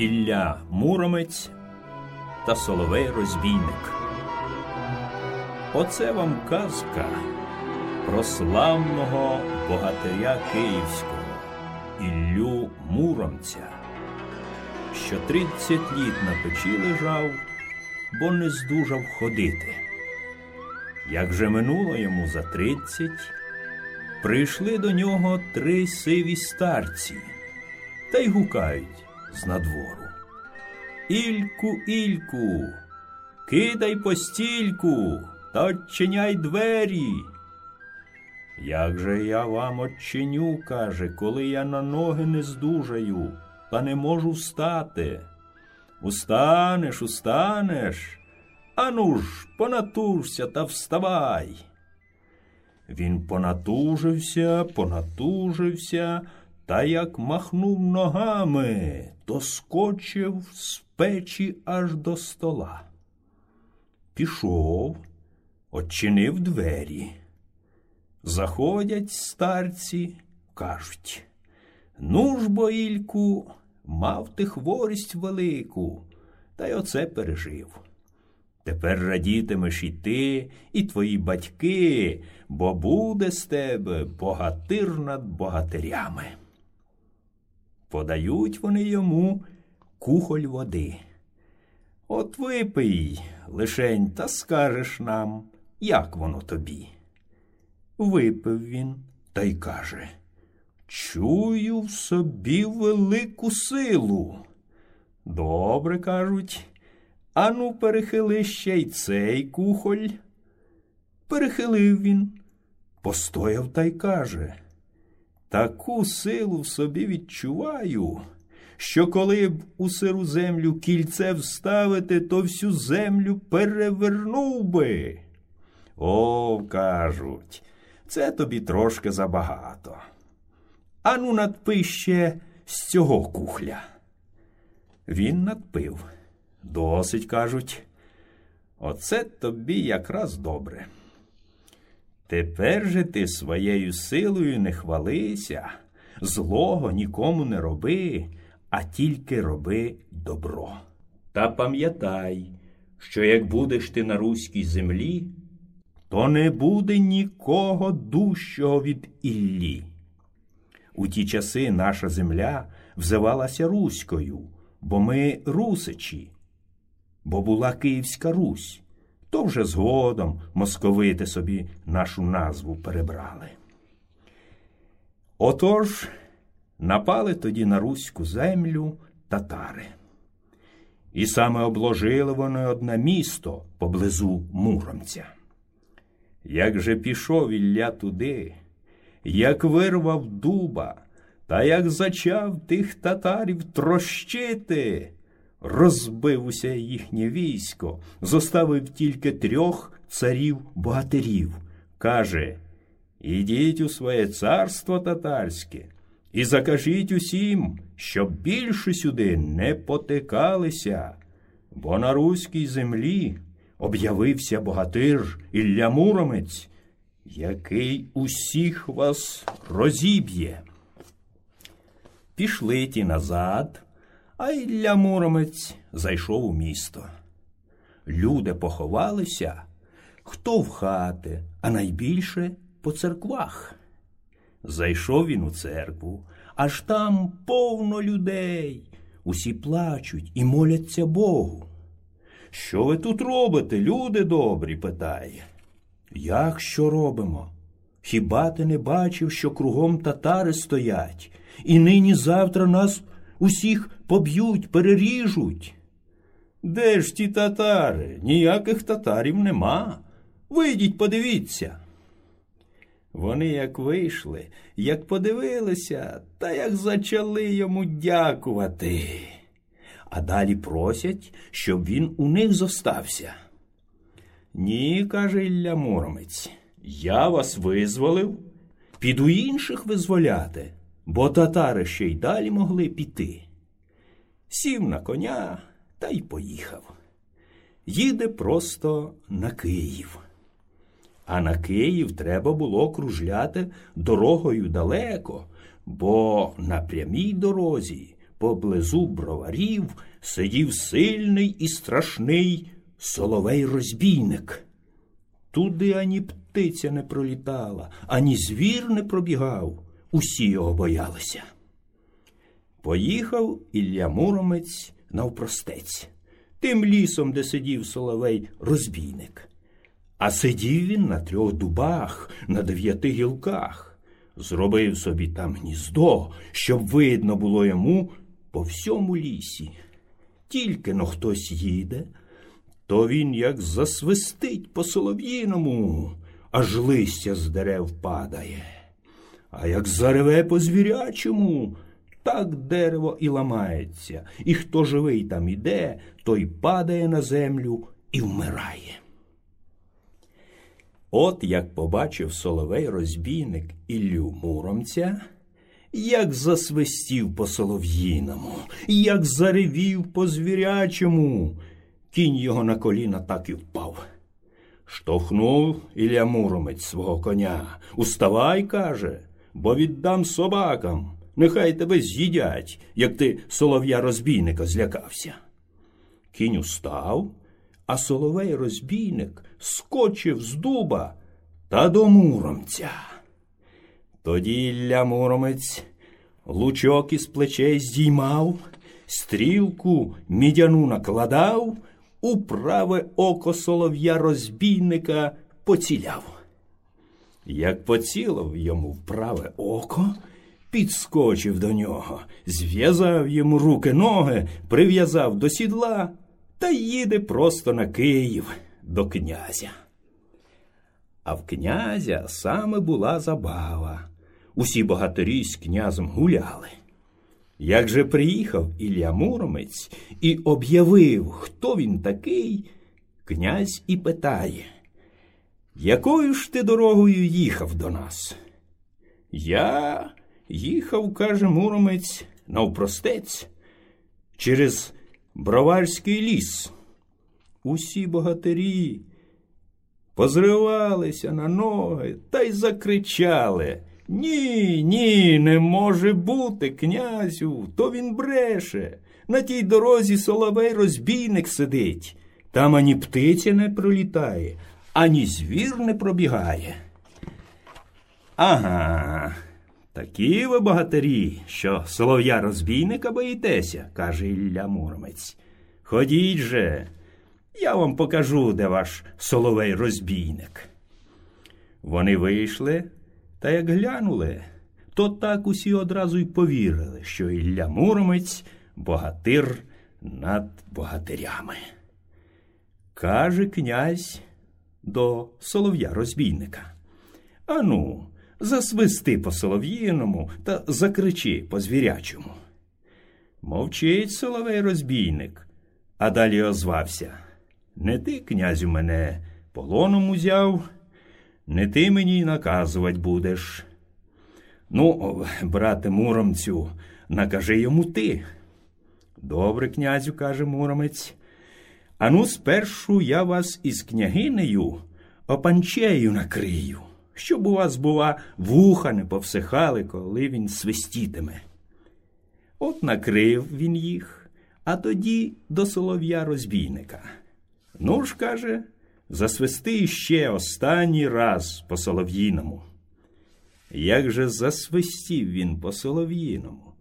Ілля Муромець та Соловей Розбійник. Оце вам казка про славного богатиря Київського Іллю Муромця, що тридцять літ на печі лежав, бо не здужав ходити. Як же минуло йому за тридцять, прийшли до нього три сиві старці та й гукають з надвору. Ільку, Ільку, кидай постільку та очиняй двері. Як же я вам очиню, каже, коли я на ноги не здужаю, та не можу встати. Устанеш, устанеш. Ану ж, понатужся та вставай. Він понатужився, понатужився, та як махнув ногами, то скочив з печі аж до стола. Пішов, очинив двері. Заходять старці, кажуть Ну ж, бо, мав ти хворість велику, та й оце пережив. Тепер радітимеш і ти, і твої батьки, бо буде з тебе богатир над богатирями. Подають вони йому кухоль води. От випий, лишень, та скажеш нам, як воно тобі. Випив він та й каже Чую в собі велику силу. Добре кажуть, ану, перехили ще й цей кухоль. Перехилив він, постояв та й каже Таку силу в собі відчуваю, що коли б у сиру землю кільце вставити, то всю землю перевернув би. О, кажуть, це тобі трошки забагато. Ану, надпи ще з цього кухля. Він надпив. Досить, кажуть. Оце тобі якраз добре. Тепер же ти своєю силою не хвалися, злого нікому не роби, а тільки роби добро. Та пам'ятай, що як будеш ти на руській землі, то не буде нікого дужчого від Іллі. У ті часи наша земля взивалася Руською, бо ми русичі, бо була Київська Русь то вже згодом московити собі нашу назву перебрали. Отож напали тоді на руську землю татари. І саме обложили вони одне місто поблизу Муромця. Як же пішов Ілля туди, як вирвав дуба, та як зачав тих татарів трощити, розбив усе їхнє військо, зоставив тільки трьох царів богатирів. Каже Ідіть у своє царство татарське і закажіть усім, щоб більше сюди не потикалися, бо на руській землі об'явився богатир Ілля Муромець, який усіх вас розіб'є. Пішли ті назад. А Ілля Муромець зайшов у місто. Люди поховалися, хто в хати, а найбільше по церквах. Зайшов він у церкву, аж там повно людей. Усі плачуть і моляться Богу. Що ви тут робите, люди добрі? питає. Як що робимо? Хіба ти не бачив, що кругом татари стоять, і нині завтра нас усіх поб'ють, переріжуть. Де ж ті татари? Ніяких татарів нема. Вийдіть, подивіться. Вони як вийшли, як подивилися, та як зачали йому дякувати. А далі просять, щоб він у них зостався. Ні, каже Ілля Муромець, я вас визволив, піду інших визволяти бо татари ще й далі могли піти. Сів на коня та й поїхав. Їде просто на Київ. А на Київ треба було кружляти дорогою далеко, бо на прямій дорозі поблизу броварів сидів сильний і страшний соловей розбійник. Туди ані птиця не пролітала, ані звір не пробігав, усі його боялися. Поїхав Ілля Муромець навпростець, тим лісом, де сидів соловей розбійник. А сидів він на трьох дубах, на дев'яти гілках, зробив собі там гніздо, щоб видно було йому по всьому лісі. Тільки но хтось їде, то він як засвистить по солов'їному, аж листя з дерев падає. А як зареве по звірячому, так дерево і ламається, і хто живий там іде, той падає на землю і вмирає. От як побачив соловей розбійник Іллю Муромця, як засвистів по солов'їному, як заревів по звірячому, кінь його на коліна так і впав. Штовхнув Ілля Муромець свого коня. Уставай, каже, бо віддам собакам. Нехай тебе з'їдять, як ти солов'я розбійника злякався. Кінь устав, а соловей розбійник скочив з дуба та до муромця. Тоді Ілля Муромець лучок із плечей здіймав, стрілку мідяну накладав, у праве око солов'я розбійника поціляв. Як поцілив йому в праве око, підскочив до нього, зв'язав йому руки ноги, прив'язав до сідла та їде просто на Київ до князя. А в князя саме була забава. Усі богатирі з князем гуляли. Як же приїхав Ілля Муромець і об'явив, хто він такий, князь і питає, якою ж ти дорогою їхав до нас? Я їхав, каже Муромець, навпростець, через Броварський ліс. Усі богатирі позривалися на ноги та й закричали. Ні, ні, не може бути, князю, то він бреше. На тій дорозі соловей розбійник сидить. Там ані птиця не пролітає, ані звір не пробігає. Ага, такі ви богатирі, що солов'я розбійника боїтеся, каже Ілля Муромець. Ходіть же, я вам покажу, де ваш соловей розбійник. Вони вийшли. Та як глянули, то так усі одразу й повірили, що Ілля Муромець богатир над богатирями. Каже князь до солов'я розбійника. Ану, засвисти по солов'їному та закричи по звірячому. Мовчить соловей розбійник, а далі озвався. Не ти, князю, мене полоном узяв. Не ти мені наказувати будеш. Ну, брате Муромцю, накажи йому ти. Добре, князю, каже Муромець. Ану, спершу я вас із княгинею опанчею накрию, щоб у вас, бува, вуха не повсихали, коли він свистітиме. От накрив він їх, а тоді до солов'я розбійника. Ну ж, каже, засвисти ще останній раз по солов'їному. Як же засвистів він по солов'їному,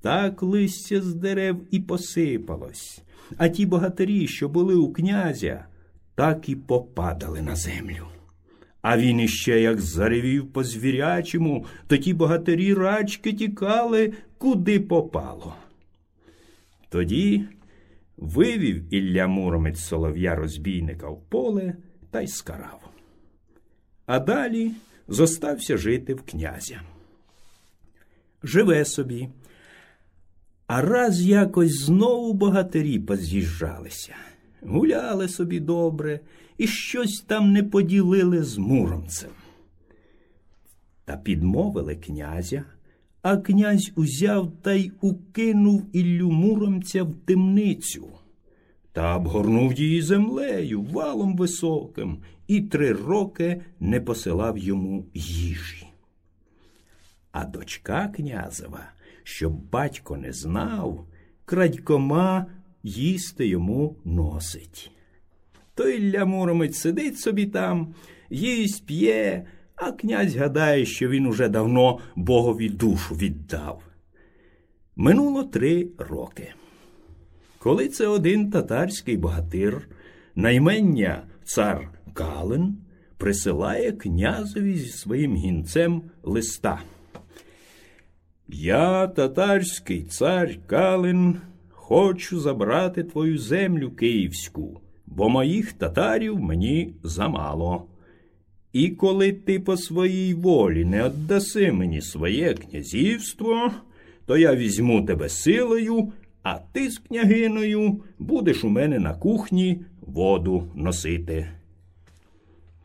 так листя з дерев і посипалось, а ті богатирі, що були у князя, так і попадали на землю. А він іще як заревів по звірячому, то ті богатирі рачки тікали, куди попало. Тоді вивів Ілля Муромець солов'я розбійника в поле та й скарав. А далі зостався жити в князя. Живе собі, а раз якось знову богатирі поз'їжджалися, гуляли собі добре і щось там не поділили з муромцем. Та підмовили князя а князь узяв та й укинув Іллю Муромця в темницю та обгорнув її землею валом високим і три роки не посилав йому їжі. А дочка князева, щоб батько не знав, крадькома їсти йому носить. То Ілля Муромець сидить собі там, їсть п'є, а князь гадає, що він уже давно богові душу віддав. Минуло три роки. Коли це один татарський богатир, наймення цар Калин, присилає князеві зі своїм гінцем листа. Я, татарський цар Калин, хочу забрати твою землю київську, бо моїх татарів мені замало. І коли ти по своїй волі не віддаси мені своє князівство, то я візьму тебе силою, а ти з княгиною будеш у мене на кухні воду носити.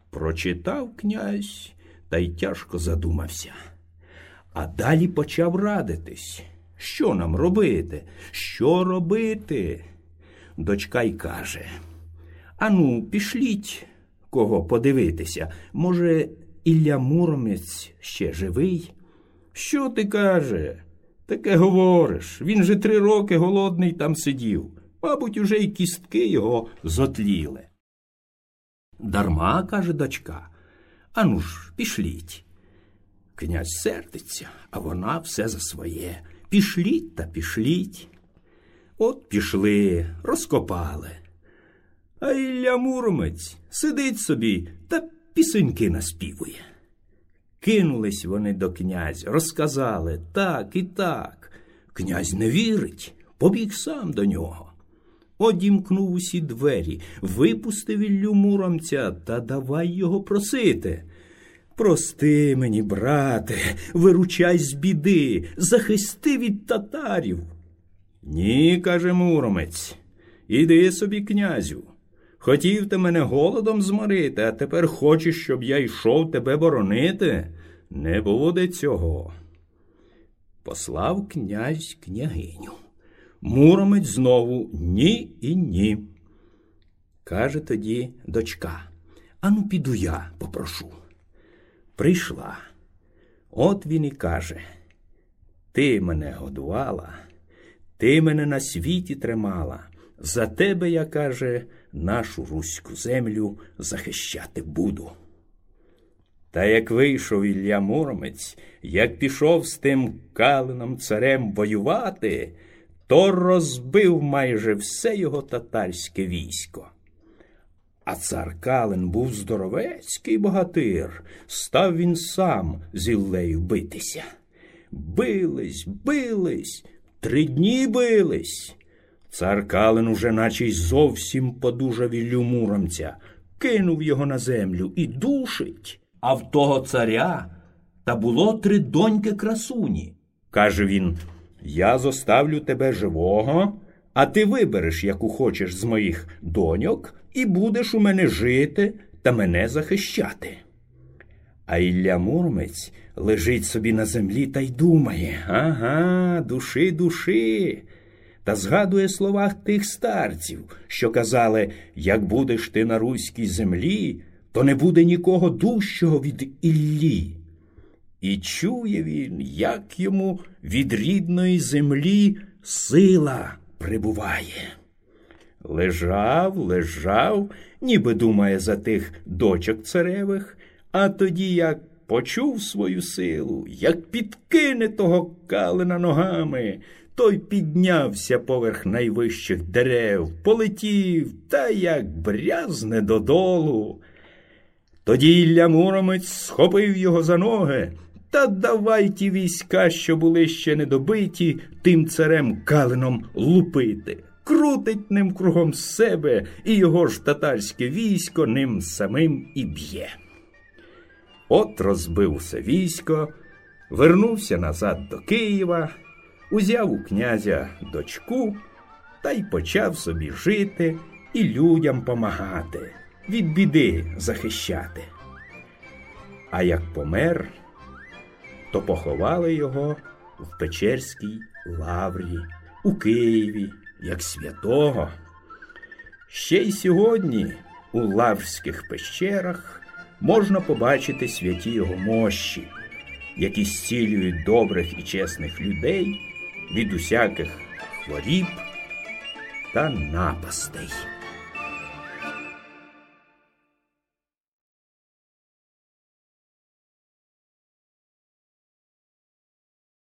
Прочитав князь та й тяжко задумався. А далі почав радитись. Що нам робити? Що робити? Дочка й каже Ану, пішліть кого подивитися. Може, Ілля Муромець ще живий? Що ти каже? Таке говориш. Він же три роки голодний там сидів. Мабуть, уже й кістки його зотліли. Дарма, каже дочка. Ану ж, пішліть. Князь сердиться, а вона все за своє. Пішліть та пішліть. От пішли, розкопали. А Ілля Муромець сидить собі та пісеньки наспівує. Кинулись вони до князя, розказали так і так. Князь не вірить, побіг сам до нього. Одімкнув усі двері, випустив Іллю Муромця та давай його просити. Прости мені, брате, виручай з біди, захисти від татарів. Ні, каже Муромець, іди собі, князю. Хотів ти мене голодом зморити, а тепер хочеш, щоб я йшов тебе боронити? Не буде цього. Послав князь княгиню. Муромець знову ні і ні. Каже тоді дочка. Ану, піду я попрошу. Прийшла. От він і каже: Ти мене годувала, ти мене на світі тримала. За тебе, я каже, нашу руську землю захищати буду. Та як вийшов Ілля Муромець, як пішов з тим калином царем воювати, то розбив майже все його татарське військо. А цар Калин був здоровецький богатир, став він сам з Іллею битися. Бились, бились, три дні бились. Цар Калин уже наче й зовсім подужав Іллю Муромця, кинув його на землю і душить. А в того царя та було три доньки красуні. Каже він: Я зоставлю тебе живого, а ти вибереш, яку хочеш з моїх доньок, і будеш у мене жити та мене захищати. А Ілля Муромець лежить собі на землі та й думає ага, души, души. Та згадує словах тих старців, що казали, як будеш ти на руській землі, то не буде нікого дужчого від Іллі. І чує він, як йому від рідної землі сила прибуває. Лежав, лежав, ніби думає за тих дочок царевих, а тоді як почув свою силу, як підкине того калина ногами, той піднявся поверх найвищих дерев, полетів та як брязне додолу. Тоді Ілля Муромець схопив його за ноги та давай ті війська, що були ще недобиті, тим царем калином лупити. Крутить ним кругом себе, і його ж татарське військо ним самим і б'є. От розбився військо, вернувся назад до Києва, узяв у князя дочку та й почав собі жити і людям помагати від біди захищати. А як помер, то поховали його в Печерській лаврі, у Києві, як святого. Ще й сьогодні у лаврських пещерах можна побачити святі його мощі, які зцілюють добрих і чесних людей від усяких хворіб та напастей.